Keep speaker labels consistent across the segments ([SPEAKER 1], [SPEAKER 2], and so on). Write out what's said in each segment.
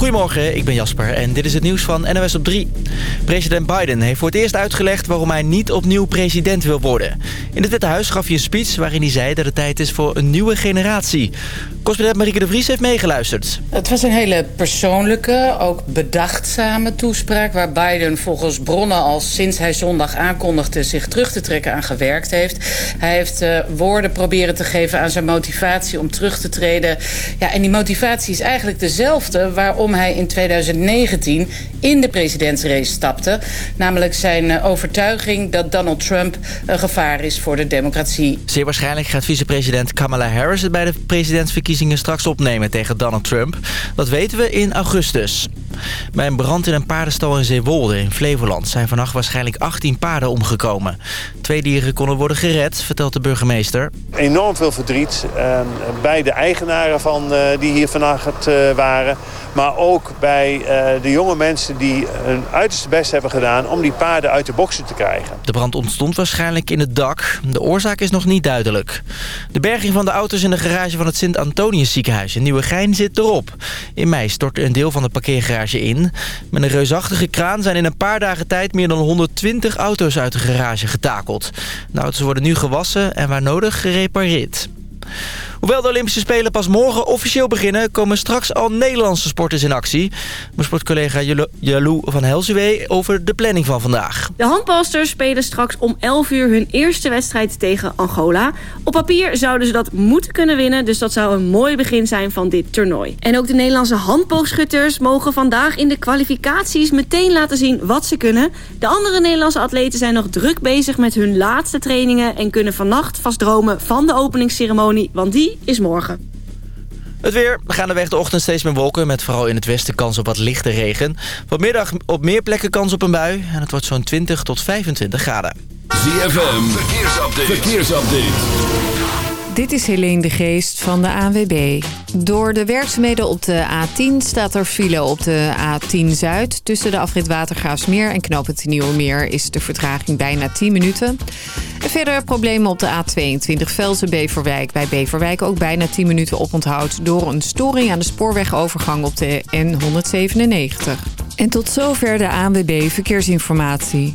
[SPEAKER 1] Goedemorgen, ik ben Jasper en dit is het nieuws van NOS op 3. President Biden heeft voor het eerst uitgelegd waarom hij niet opnieuw president wil worden. In het Witte Huis gaf hij een speech waarin hij zei dat het tijd is voor een nieuwe generatie. Correspondent Marieke de Vries heeft meegeluisterd.
[SPEAKER 2] Het was een hele persoonlijke, ook bedachtzame toespraak... waar Biden volgens bronnen al sinds hij zondag aankondigde... zich terug te trekken aan gewerkt heeft. Hij heeft uh, woorden proberen te geven aan zijn motivatie om terug te treden. Ja, en die motivatie is eigenlijk dezelfde... waarom hij in 2019 in de presidentsrace stapte. Namelijk zijn uh, overtuiging dat Donald Trump een gevaar is voor de democratie.
[SPEAKER 1] Zeer waarschijnlijk gaat vicepresident Kamala Harris het bij de presidentsverkiezingen straks opnemen tegen Donald Trump. Dat weten we in augustus. Bij een brand in een paardenstal in Zeewolde in Flevoland zijn vannacht waarschijnlijk 18 paarden omgekomen. Twee dieren konden worden gered, vertelt de burgemeester.
[SPEAKER 3] Enorm veel verdriet uh, bij de eigenaren van, uh, die hier vannacht uh, waren. Maar ook bij uh, de jonge mensen die hun uiterste best hebben gedaan om die paarden uit de boksen te krijgen.
[SPEAKER 1] De brand ontstond waarschijnlijk in het dak. De oorzaak is nog niet duidelijk. De berging van de auto's in de garage van het Sint-Antonius ziekenhuis in Nieuwegein zit erop. In mei stortte een deel van de parkeergarage in. Met een reusachtige kraan zijn in een paar dagen tijd meer dan 120 auto's uit de garage getakeld. De auto's worden nu gewassen en waar nodig gerepareerd. Hoewel de Olympische Spelen pas morgen officieel beginnen... komen straks al Nederlandse sporters in actie. Mijn sportcollega Jalou van Helzuwe over de planning van vandaag.
[SPEAKER 4] De handbalsters spelen straks om 11 uur hun eerste wedstrijd tegen Angola. Op papier zouden ze dat moeten kunnen winnen... dus dat zou een mooi begin zijn van dit toernooi. En ook de Nederlandse handboogschutters mogen vandaag in de kwalificaties... meteen laten zien wat ze kunnen. De andere Nederlandse atleten zijn nog druk bezig met hun laatste trainingen... en kunnen vannacht vast dromen van de openingsceremonie... want die is morgen.
[SPEAKER 1] Het weer. We gaan de weg de ochtend steeds meer wolken... met vooral in het westen kans op wat lichte regen. Vanmiddag op meer plekken kans op een bui... en het wordt zo'n 20 tot 25 graden.
[SPEAKER 5] ZFM, verkeersupdate. verkeersupdate.
[SPEAKER 6] Dit is Helene de Geest van de ANWB. Door de werkzaamheden op de A10 staat er file op de A10 Zuid. Tussen de afrit Watergraafsmeer en knooppunt Nieuwe Meer is de vertraging bijna 10 minuten. En verder problemen op de A22 Velzen-Beverwijk. Bij Beverwijk ook bijna 10 minuten oponthoud... door een storing aan de spoorwegovergang op de N197. En tot zover de ANWB Verkeersinformatie.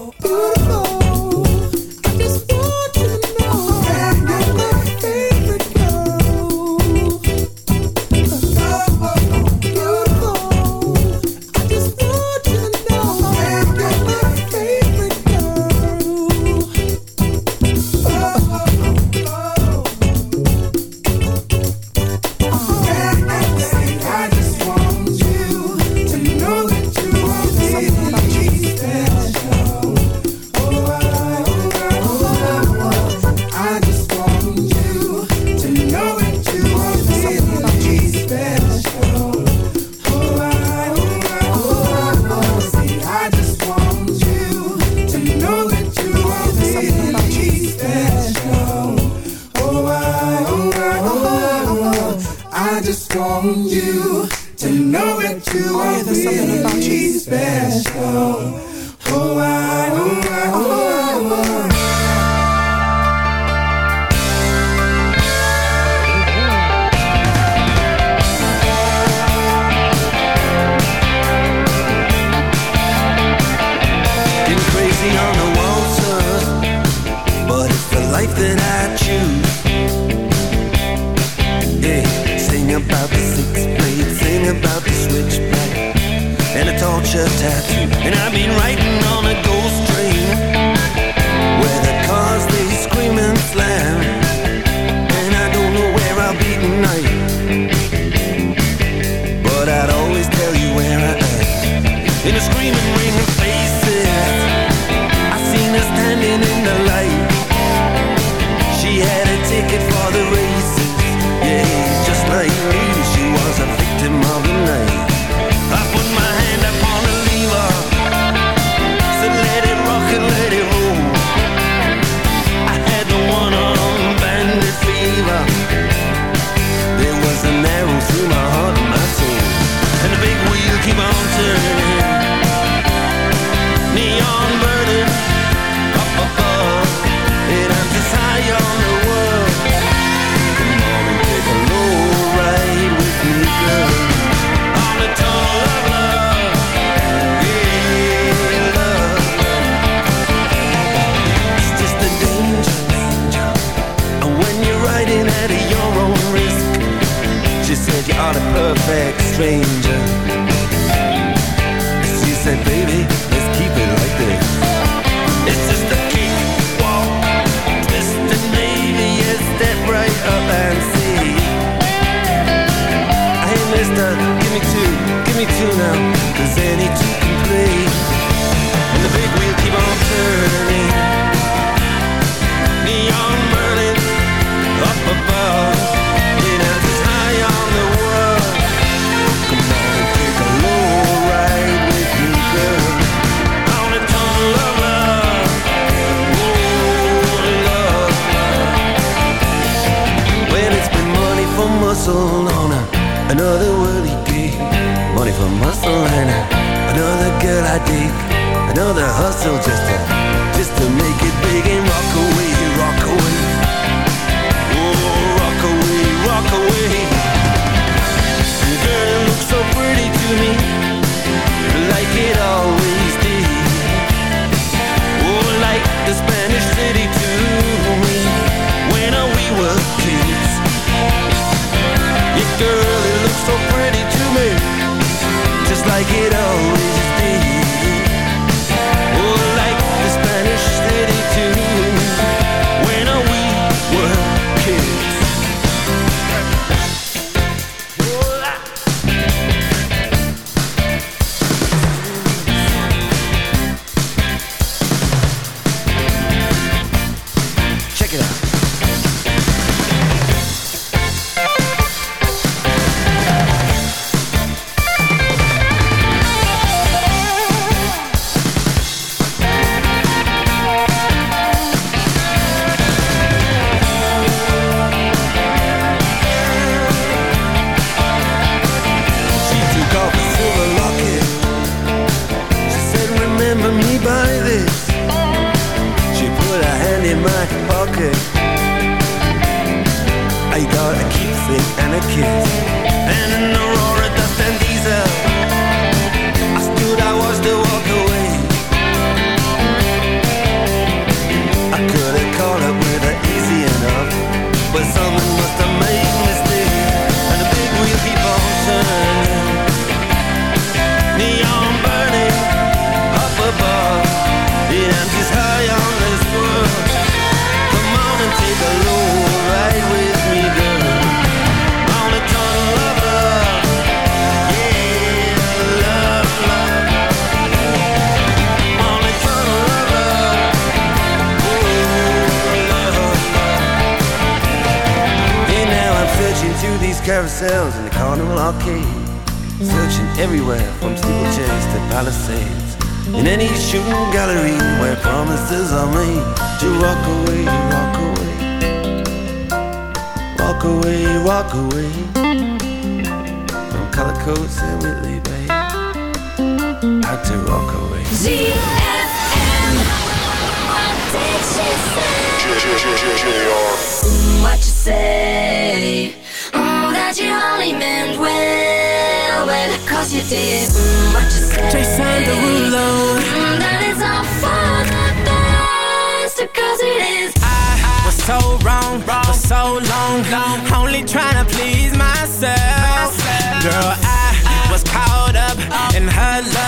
[SPEAKER 7] there's something about you. Special. not a perfect stranger. She said, baby. another girl
[SPEAKER 8] I dig, another hustle just to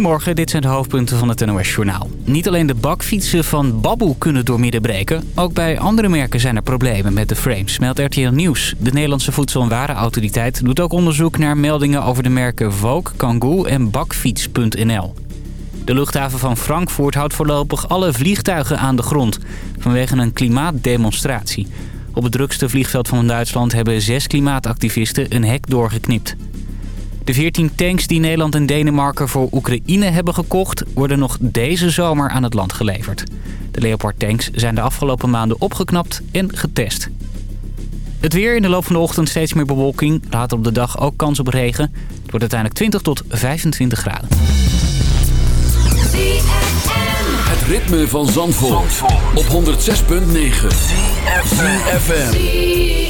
[SPEAKER 9] Goedemorgen, dit zijn de hoofdpunten van het NOS Journaal. Niet alleen de bakfietsen van Baboe kunnen doormidden breken... ook bij andere merken zijn er problemen met de frames, meldt RTL Nieuws. De Nederlandse Voedsel- en Warenautoriteit doet ook onderzoek naar meldingen... over de merken Vogue, Kangoo en Bakfiets.nl. De luchthaven van Frankfurt houdt voorlopig alle vliegtuigen aan de grond... vanwege een klimaatdemonstratie. Op het drukste vliegveld van Duitsland hebben zes klimaatactivisten een hek doorgeknipt. De 14 tanks die Nederland en Denemarken voor Oekraïne hebben gekocht... worden nog deze zomer aan het land geleverd. De Leopard tanks zijn de afgelopen maanden opgeknapt en getest. Het weer in de loop van de ochtend steeds meer bewolking. Later op de dag ook kans op regen. Het wordt uiteindelijk 20 tot 25 graden.
[SPEAKER 10] Het ritme van Zandvoort, op 106.9. ZFM.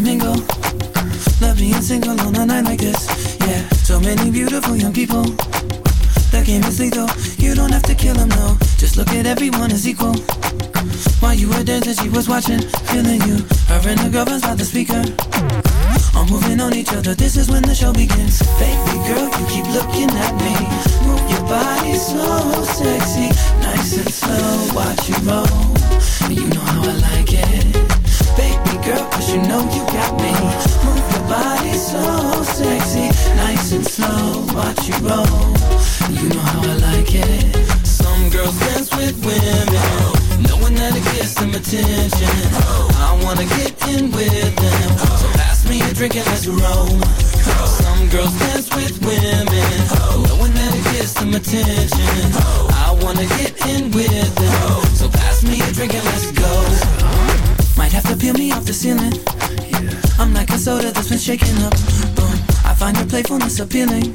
[SPEAKER 11] Mingle. Love being single on a night like this. Yeah, so many beautiful young people. The game is lethal. You don't have to kill them, no. Just look at everyone as equal. While you were dancing, she was watching, feeling you. Her and the girlfriends by the speaker. All moving on each other, this is when the show begins. Baby girl, you keep looking at me. Move your body so sexy. You know how I like it. Some girls dance with women. Knowing that it gets some attention. I wanna get in with them. So pass me a drink and let's roll. Some girls dance with women. Knowing that it gets some attention. I wanna get in with them. So pass me a drink and let's go. Might have to peel me off the ceiling. I'm like a soda that's been shaken up. I find your playfulness appealing.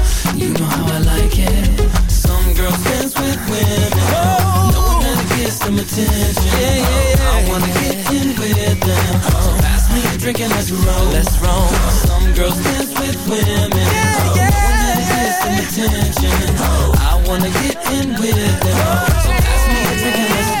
[SPEAKER 11] You know how I like it. Some girls dance with women. Knowing that it gets some attention. I wanna get in with them. Ask me the drinking, let's roll. Let's roll. Some girls dance with women. I wanna get in with them. So pass me a drink and let's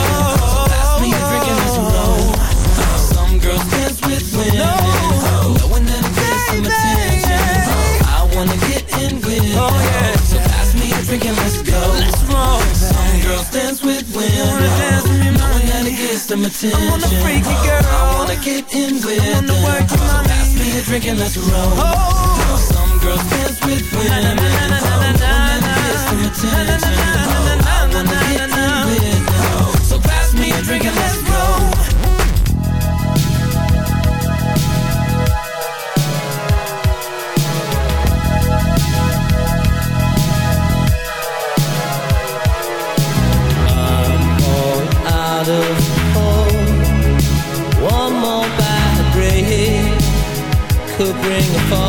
[SPEAKER 11] some attention. I wanna freaky girl. I wanna get in with them. So pass me a drink and let's roll. Some girls dance with women. Knowing that it gets some attention. I wanna get in with them. So pass me a drink and let's go.
[SPEAKER 12] Bring a fall.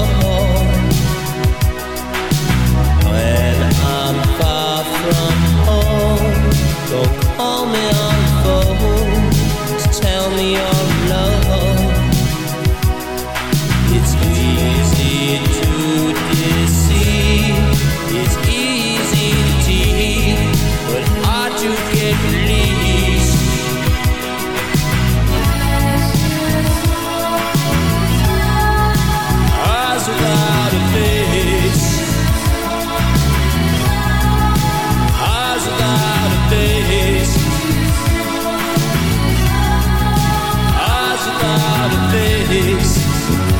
[SPEAKER 12] Face.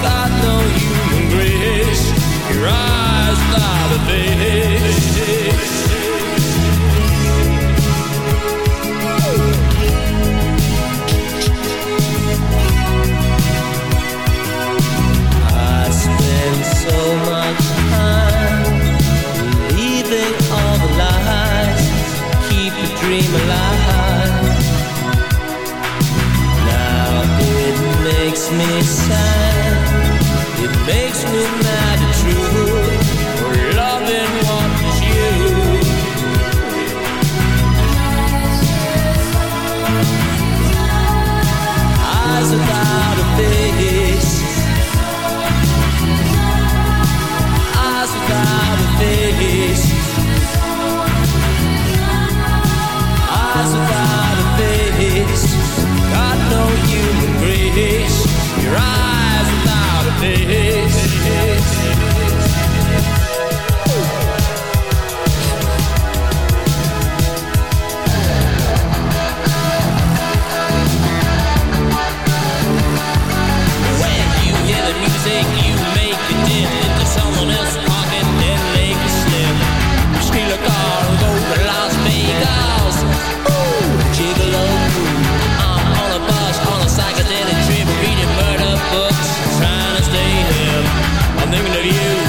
[SPEAKER 12] Got no human grace. Your eyes without a face.
[SPEAKER 13] me sad It makes me mad at you For loving what is you. Eyes without a face Eyes without a face Eyes without a face Got no human grace rise without a day. of you.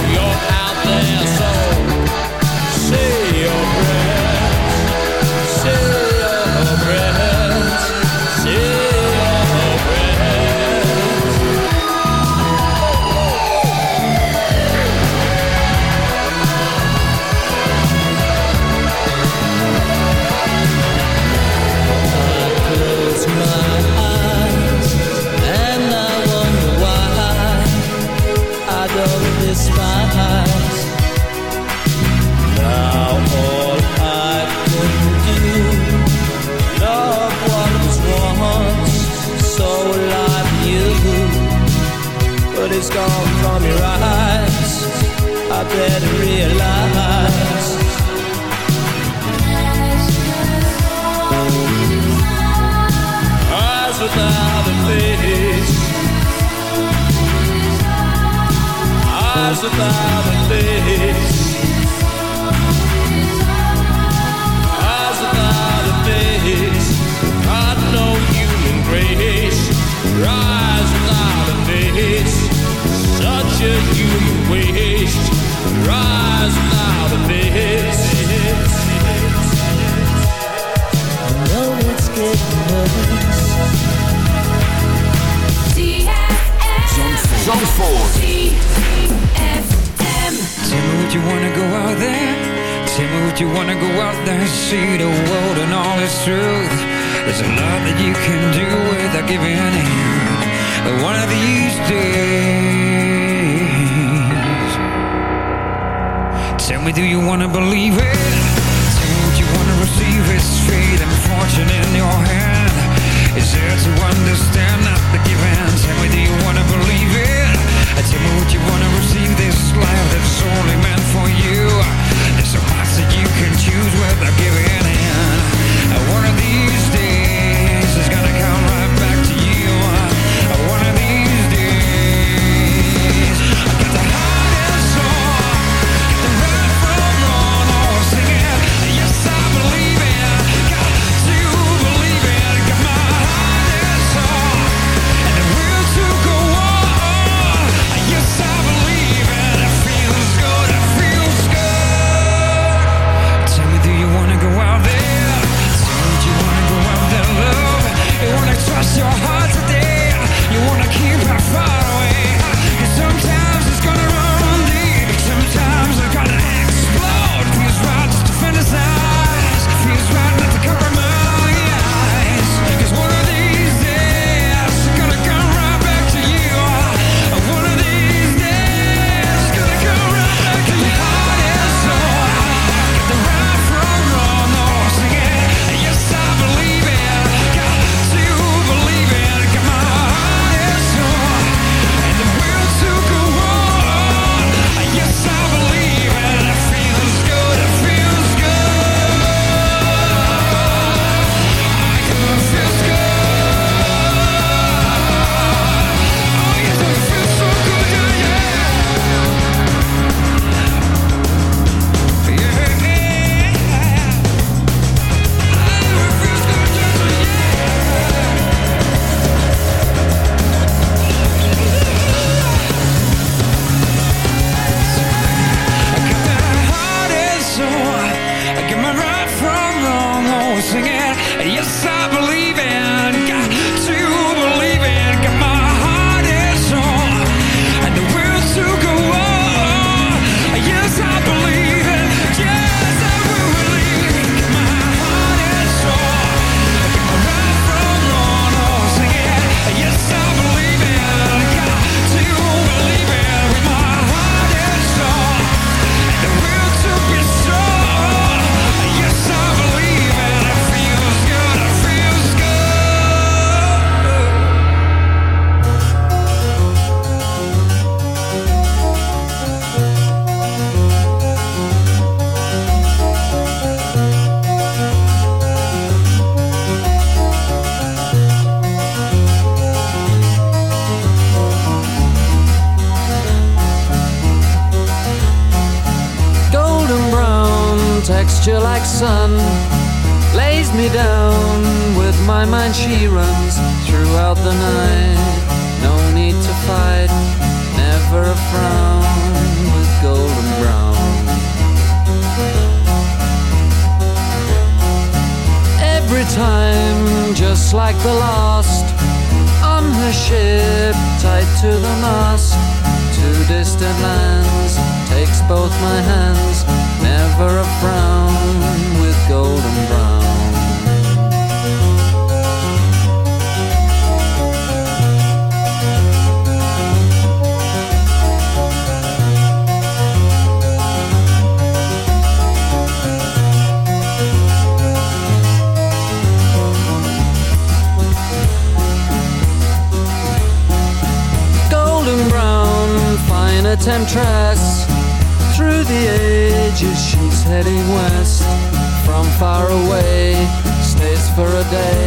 [SPEAKER 7] day.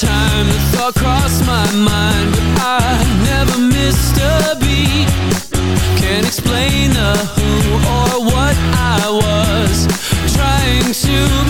[SPEAKER 14] time the thought crossed my mind But I never missed a beat. Can't explain the who or what I was Trying to